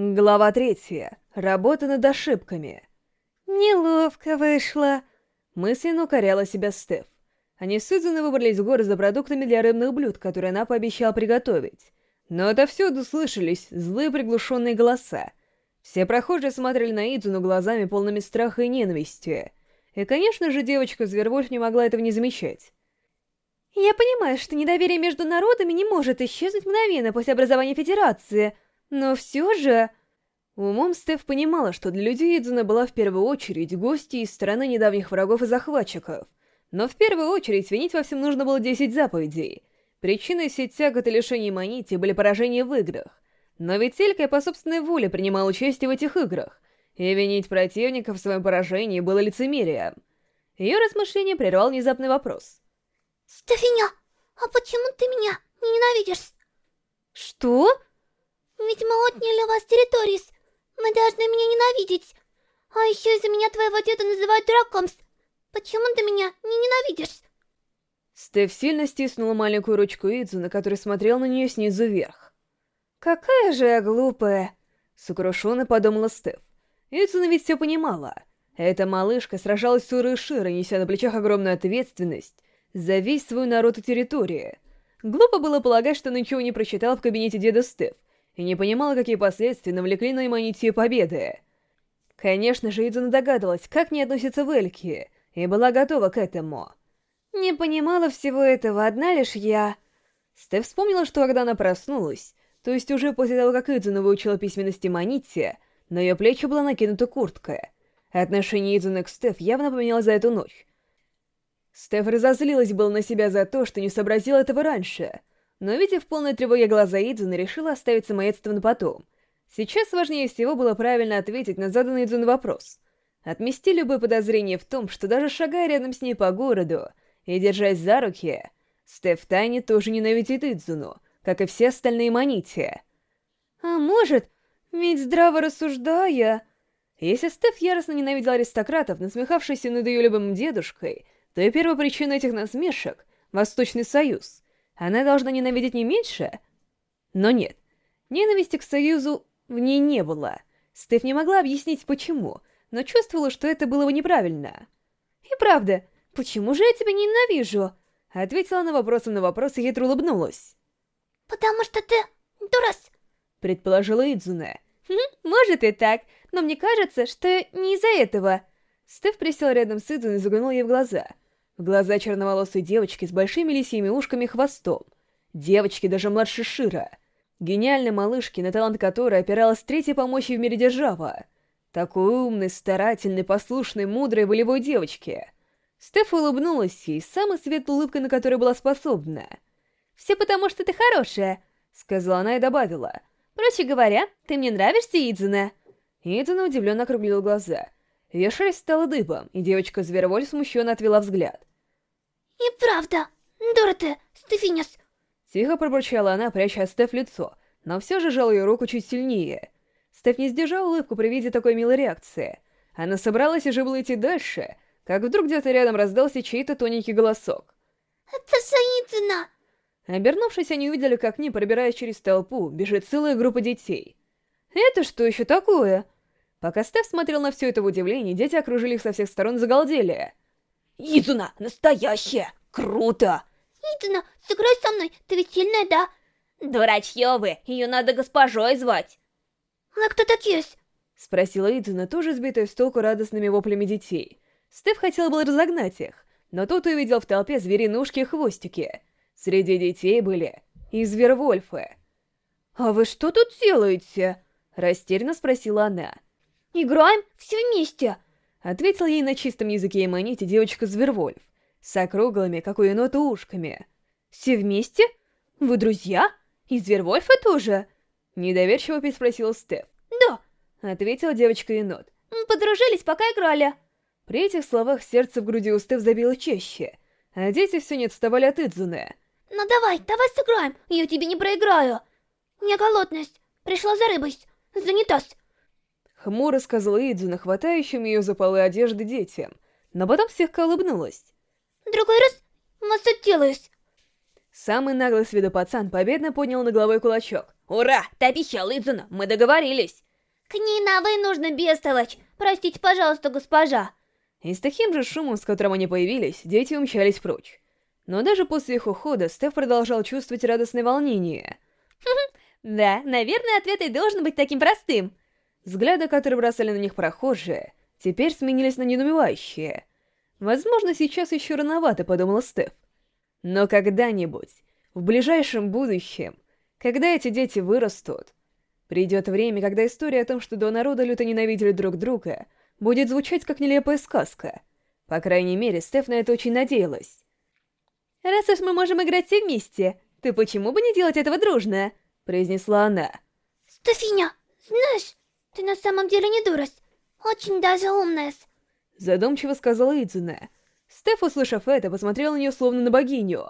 Глава третья. Работа над ошибками. Неловко вышло. Мысленно укоряла себя Стеф. Они с Сюзанной выбрались в город за продуктами для рыбных блюд, которые она пообещала приготовить. Но отовсюду слышались злые приглушенные голоса. Все прохожие смотрели на Идзуну глазами полными страха и ненависти. И, конечно же, девочка-звервольф не могла этого не замечать. «Я понимаю, что недоверие между народами не может исчезнуть мгновенно после образования Федерации», но все же... Умом Стеф понимала, что для людей Идзуна была в первую очередь гости из стороны недавних врагов и захватчиков. Но в первую очередь винить во всем нужно было 10 заповедей. Причиной всей тягот и лишений Манити были поражения в играх. Но ведь Элькая по собственной воле принимала участие в этих играх, и винить противника в своем поражении было лицемерием. Ее размышление прервал внезапный вопрос. «Стефиня, а почему ты меня не ненавидишь?» «Что?» Ведь мы отняли у вас территории. Мы должны меня ненавидеть. А еще из-за меня твоего деда называют дракомс. Почему ты меня не ненавидишь? Стеф сильно стиснула маленькую ручку Идзу, на которой смотрел на нее снизу вверх. «Какая же я глупая!» — сокрушенно подумала Стеф. Идзуна ведь все понимала. Эта малышка сражалась с Урой Широ, неся на плечах огромную ответственность за весь свой народ и территорию. Глупо было полагать, что ничего не прочитал в кабинете деда Стеф, и не понимала, какие последствия навлекли на Иманитию победы. Конечно же, Идзуна догадывалась, как не относится в Эльки, и была готова к этому. Не понимала всего этого одна лишь я. Стеф вспомнила, что когда она проснулась, то есть уже после того, как Идзуна выучила письменности Манити, на ее плечи была накинута куртка. Отношение Идзуны к Стеф явно поменялось за эту ночь. Стеф разозлилась было на себя за то, что не сообразила этого раньше, но, видя в полной тревоге глаза Идзуны, решила оставить самоедство на потом. Сейчас важнее всего было правильно ответить на заданный Идзуны вопрос. Отмести любое подозрение в том, что даже шагая рядом с ней по городу и держась за руки, Стеф тайне тоже ненавидит Идзуну, как и все остальные Манити. А может, ведь здраво рассуждая... Если Стеф яростно ненавидел аристократов, насмехавшихся над ее любимым дедушкой, то и первая причина этих насмешек — Восточный Союз — она должна ненавидеть не меньше? Но нет, ненависти к Союзу в ней не было. Стеф не могла объяснить, почему, но чувствовала, что это было бы неправильно. «И правда, почему же я тебя ненавижу?» Ответила на вопросом на вопрос и хитро улыбнулась. «Потому что ты дурас», — предположила Идзуне. «Хм, может и так, но мне кажется, что не из-за этого». Стеф присел рядом с Идзуной и заглянул ей в глаза — в глаза черноволосой девочки с большими лисьими ушками и хвостом. Девочки даже младше Шира. Гениальной малышки, на талант которой опиралась третья по мощи в мире держава. Такой умной, старательной, послушной, мудрой, волевой девочки. Стеф улыбнулась ей, самой светлой улыбкой, на которой была способна. «Все потому, что ты хорошая», — сказала она и добавила. «Проще говоря, ты мне нравишься, Идзуна». Идзуна удивленно округлила глаза. Ее шерсть стала дыбом, и девочка-звероволь смущенно отвела взгляд. «Неправда! Дура ты, Стефинес!» Тихо пробурчала она, пряча от Стеф лицо, но все же жал ее руку чуть сильнее. Стеф не сдержала улыбку при виде такой милой реакции. Она собралась и же было идти дальше, как вдруг где-то рядом раздался чей-то тоненький голосок. «Это Саидзина!» Обернувшись, они увидели, как к ним, пробираясь через толпу, бежит целая группа детей. «Это что еще такое?» Пока Стеф смотрел на все это в удивлении, дети окружили их со всех сторон и загалдели. Изуна, настоящая! Круто! Изуна, сыграй со мной, ты ведь сильная, да? Дурачье вы, ее надо госпожой звать. А кто такие? Спросила Идзуна, тоже сбитая с толку радостными воплями детей. Стеф хотела было разогнать их, но тут увидел в толпе зверинушки и хвостики. Среди детей были и звервольфы. «А вы что тут делаете?» Растерянно спросила она. «Играем все вместе!» Ответил ей на чистом языке Эмманити девочка-звервольф, с округлыми, как у енота, ушками. «Все вместе? Вы друзья? И звервольфа тоже?» Недоверчиво переспросил Стеф. «Да», — ответила девочка-енот. «Подружились, пока играли». При этих словах сердце в груди у Стеф забило чаще, а дети все не отставали от Идзуне. «Ну давай, давай сыграем, я тебе не проиграю. Я голодная, пришла за рыбой, занятость. Хмуро сказала Идзуна, хватающим ее за полы одежды детям, но потом слегка улыбнулась. «Другой раз вас отделаюсь!» Самый наглый с виду пацан победно поднял на головой кулачок. «Ура! Ты обещал, Идзуна! Мы договорились!» К ней на «вы» нужно, бестолочь. Простите, пожалуйста, госпожа. И с таким же шумом, с которым они появились, дети умчались прочь. Но даже после их ухода Стеф продолжал чувствовать радостное волнение. Да, наверное, ответ и должен быть таким простым. Взгляды, которые бросали на них прохожие, теперь сменились на недоумевающие. Возможно, сейчас еще рановато, подумала Стеф. Но когда-нибудь, в ближайшем будущем, когда эти дети вырастут, придет время, когда история о том, что два народа люто ненавидели друг друга, будет звучать как нелепая сказка. По крайней мере, Стеф на это очень надеялась. Раз уж мы можем играть все вместе, то почему бы не делать этого дружно? произнесла она. Стефиня, знаешь, ты на самом деле не дурость. Очень даже умная. Задумчиво сказала Идзуна. Стеф, услышав это, посмотрела на нее словно на богиню.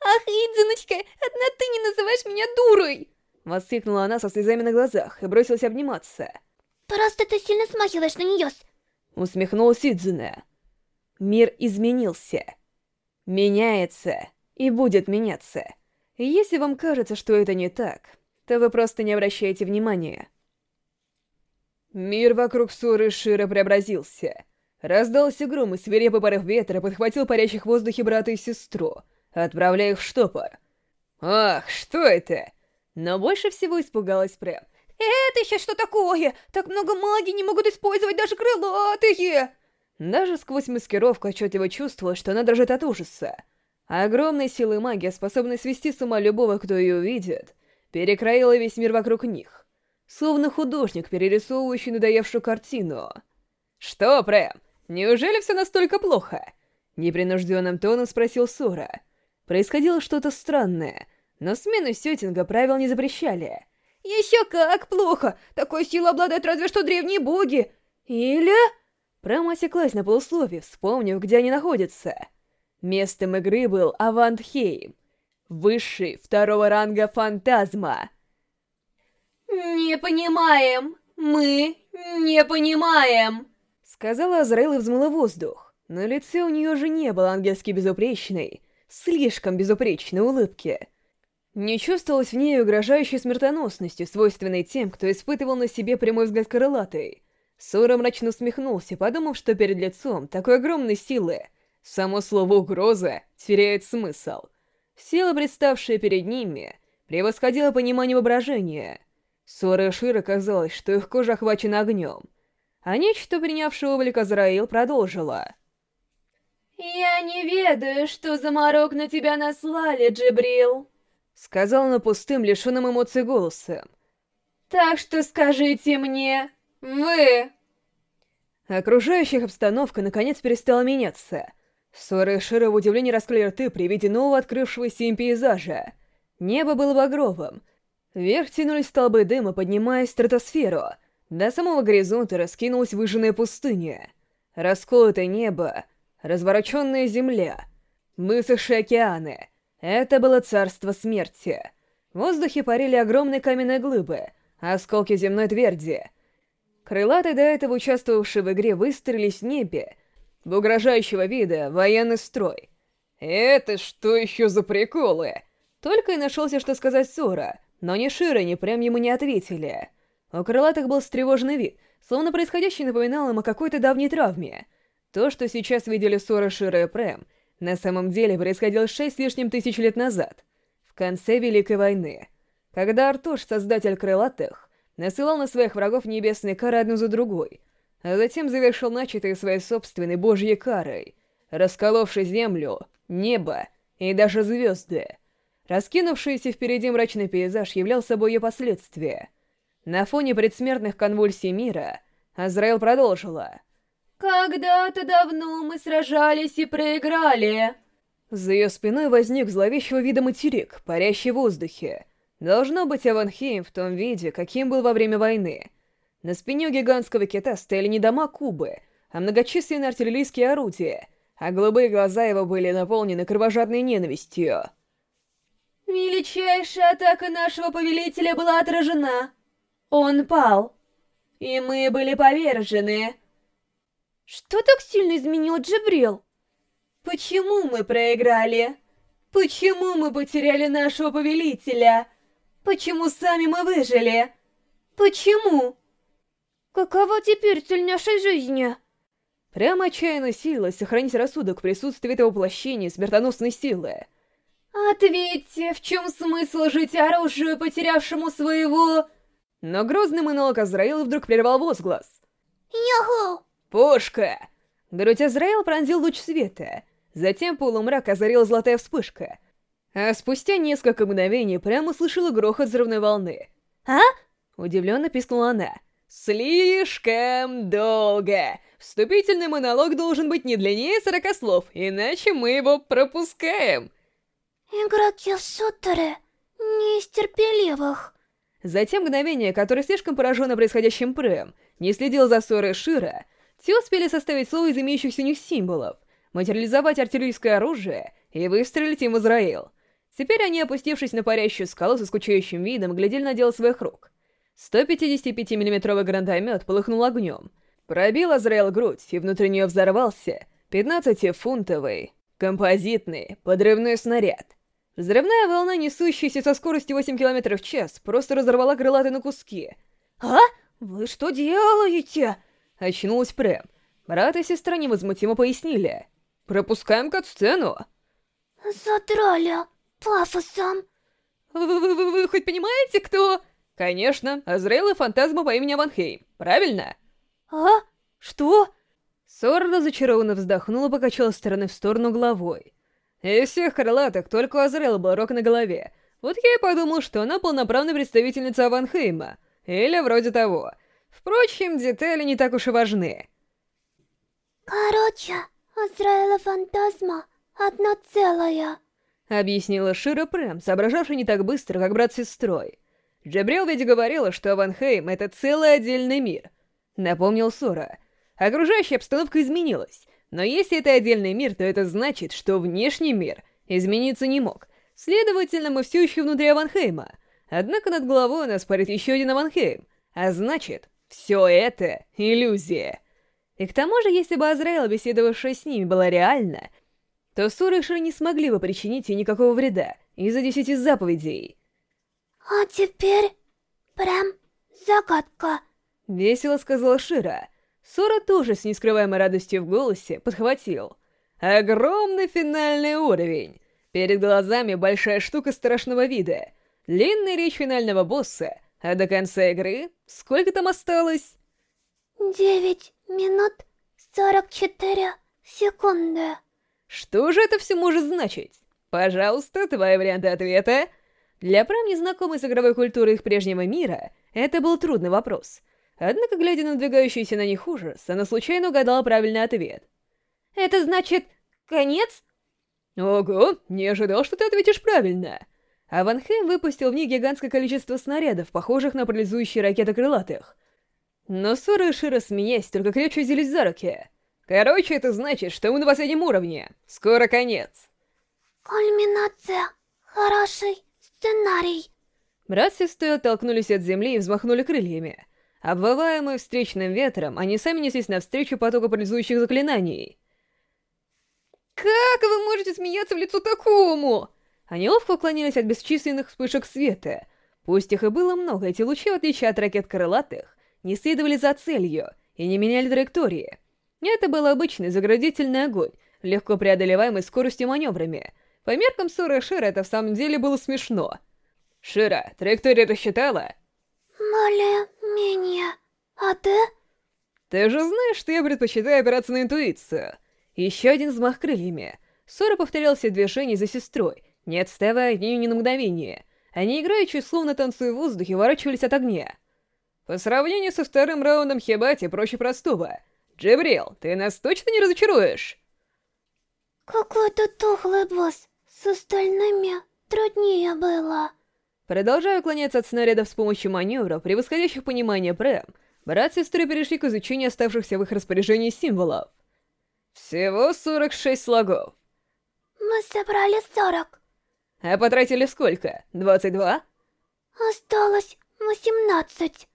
«Ах, Идзуночка, одна ты не называешь меня дурой!» Воскликнула она со слезами на глазах и бросилась обниматься. Просто ты сильно смахиваешь на нее. Усмехнулась Идзуна. Мир изменился. Меняется и будет меняться. Если вам кажется, что это не так, то вы просто не обращаете внимания. Мир вокруг Суры Шира преобразился. Раздался гром, и свирепый порыв ветра подхватил парящих в воздухе брата и сестру, отправляя их в штопор. «Ах, что это?» Но больше всего испугалась Прэм. «Это еще что такое? Так много магии не могут использовать даже крылатые!» Даже сквозь маскировку отчетливо чувствовала, что она дрожит от ужаса. Огромной силы магия, способной свести с ума любого, кто ее увидит, перекроила весь мир вокруг них. Словно художник, перерисовывающий надоевшую картину. «Что, Прэм, неужели все настолько плохо?» Непринужденным тоном спросил Сора. Происходило что-то странное, но смену сеттинга правил не запрещали. «Еще как плохо! Такой силой обладают разве что древние боги! Или...» Прямо осеклась на полусловие, вспомнив, где они находятся. Местом игры был Авантхейм, высший второго ранга фантазма. «Не понимаем! Мы не понимаем!» Сказала Азраэл и взмыла воздух. На лице у нее же не было ангельски безупречной, слишком безупречной улыбки. Не чувствовалось в ней угрожающей смертоносностью, свойственной тем, кто испытывал на себе прямой взгляд крылатой. Сора мрачно усмехнулся, подумав, что перед лицом такой огромной силы само слово «угроза» теряет смысл. Сила, представшая перед ними, превосходила понимание воображения. Сора и Шира казалось, что их кожа охвачена огнем. А нечто, принявшее облик Азраил, продолжила. «Я не ведаю, что за морок на тебя наслали, Джибрил», — сказал она пустым, лишенным эмоций голосом. «Так что скажите мне, вы...» Окружающих обстановка наконец перестала меняться. Сора и Шира в удивлении раскрыли рты при виде нового открывшегося им пейзажа. Небо было багровым. Вверх тянулись столбы дыма, поднимаясь в стратосферу. До самого горизонта раскинулась выжженная пустыня. Расколотое небо, развороченная земля, высохшие океаны. Это было царство смерти. В воздухе парили огромные каменные глыбы, осколки земной тверди — Крылатые, до этого участвовавшие в игре, выстроились в небе в угрожающего вида военный строй. «Это что еще за приколы?» Только и нашелся, что сказать Сора, но ни Шира, ни Прям ему не ответили. У крылатых был встревоженный вид, словно происходящее напоминало им о какой-то давней травме. То, что сейчас видели Сора, Шира и Прям, на самом деле происходило шесть лишним тысяч лет назад, в конце Великой войны, когда Артуш, создатель крылатых, насылал на своих врагов небесные кары одну за другой, а затем завершил начатые своей собственной божьей карой, расколовший землю, небо и даже звезды. Раскинувшийся впереди мрачный пейзаж являл собой ее последствия. На фоне предсмертных конвульсий мира Азраил продолжила. «Когда-то давно мы сражались и проиграли». За ее спиной возник зловещего вида материк, парящий в воздухе, Должно быть Аванхейм в том виде, каким был во время войны. На спине у гигантского кита стояли не дома Кубы, а многочисленные артиллерийские орудия, а голубые глаза его были наполнены кровожадной ненавистью. «Величайшая атака нашего повелителя была отражена. Он пал, и мы были повержены». «Что так сильно изменил Джабрил? Почему мы проиграли? Почему мы потеряли нашего повелителя?» Почему сами мы выжили? Почему? Какова теперь цель нашей жизни? Прямо отчаянно силилась сохранить рассудок в присутствии этого воплощения смертоносной силы. Ответьте, в чем смысл жить оружию, потерявшему своего... Но грозный монолог Азраила вдруг прервал возглас. Йоху! «Пушка!» Грудь Азраила пронзил луч света. Затем полумрак озарила золотая вспышка. А спустя несколько мгновений прямо услышала грохот взрывной волны. А? Удивленно пискнула она. «Слишком долго! Вступительный монолог должен быть не длиннее сорока слов, иначе мы его пропускаем!» Игроки в шутеры не из терпеливых. Затем мгновение, которое слишком поражено происходящим Прэм, не следил за ссорой Шира, те успели составить слово из имеющихся у них символов, материализовать артиллерийское оружие и выстрелить им в Израил. Теперь они, опустившись на парящую скалу со скучающим видом, глядели на дело своих рук. 155 миллиметровый гранатомет полыхнул огнем. Пробил Азраил грудь, и внутри нее взорвался 15-фунтовый композитный подрывной снаряд. Взрывная волна, несущаяся со скоростью 8 км в час, просто разорвала крылатый на куски. «А? Вы что делаете?» Очнулась Прэм. Брат и сестра невозмутимо пояснили. «Пропускаем кат-сцену». Задрали пафосом. Вы, вы, вы, вы хоть понимаете, кто...» «Конечно, Азраил и фантазма по имени Ванхейм, правильно?» А? Что? Сора разочарованно вздохнула покачала стороны в сторону головой. Из всех крылатых только у был рог на голове. Вот я и подумал, что она полноправная представительница Аванхейма. Или вроде того. Впрочем, детали не так уж и важны. Короче, Азраэла фантазма одно целое. Объяснила Шира Прэм, соображавшая не так быстро, как брат с сестрой. Джабрил ведь говорила, что Аванхейм — это целый отдельный мир. Напомнил Сора. Окружающая обстановка изменилась. Но если это отдельный мир, то это значит, что внешний мир измениться не мог. Следовательно, мы все еще внутри Аванхейма. Однако над головой у нас парит еще один Аванхейм. А значит, все это — иллюзия. И к тому же, если бы Азраэл, беседовавшая с ними, была реальна, то Сура и Шира не смогли бы причинить ей никакого вреда из-за десяти заповедей. А теперь прям загадка. Весело сказала Шира. Сора тоже с нескрываемой радостью в голосе подхватил. Огромный финальный уровень. Перед глазами большая штука страшного вида. Длинная речь финального босса. А до конца игры сколько там осталось? Девять минут сорок четыре секунды. Что же это все может значить? Пожалуйста, твои варианты ответа. Для прям незнакомой с игровой культурой их прежнего мира, это был трудный вопрос. Однако, глядя на надвигающийся на них ужас, она случайно угадала правильный ответ. Это значит, конец? Ого, не ожидал, что ты ответишь правильно. А Ван Хэм выпустил в них гигантское количество снарядов, похожих на парализующие ракеты крылатых. Но Сора и Шира, смеясь, только крепче взялись за руки. Короче, это значит, что мы на последнем уровне. Скоро конец. Кульминация. Хороший сценарий. Брат с сестрой оттолкнулись от земли и взмахнули крыльями. Обвываемые встречным ветром, они сами неслись навстречу потоку парализующих заклинаний. «Как вы можете смеяться в лицо такому?» Они ловко уклонились от бесчисленных вспышек света. Пусть их и было много, эти лучи, в отличие от ракет крылатых, не следовали за целью и не меняли траектории. Это был обычный заградительный огонь, легко преодолеваемый скоростью маневрами. По меркам и Шира это в самом деле было смешно. «Шира, траекторию рассчитала?» Более-менее. А ты? Ты же знаешь, что я предпочитаю опираться на интуицию. Еще один взмах крыльями. Сора повторял все движения за сестрой, не отставая от нее ни на мгновение. Они играючи, словно танцуя в воздухе, ворачивались от огня. По сравнению со вторым раундом Хебати проще простого. Джибрил, ты нас точно не разочаруешь? Какой-то тухлый босс. С остальными труднее было. Продолжая уклоняться от снарядов с помощью маневров, превосходящих понимание Прэм, брат и сестры перешли к изучению оставшихся в их распоряжении символов. Всего 46 слогов. Мы собрали 40. А потратили сколько? 22? Осталось 18.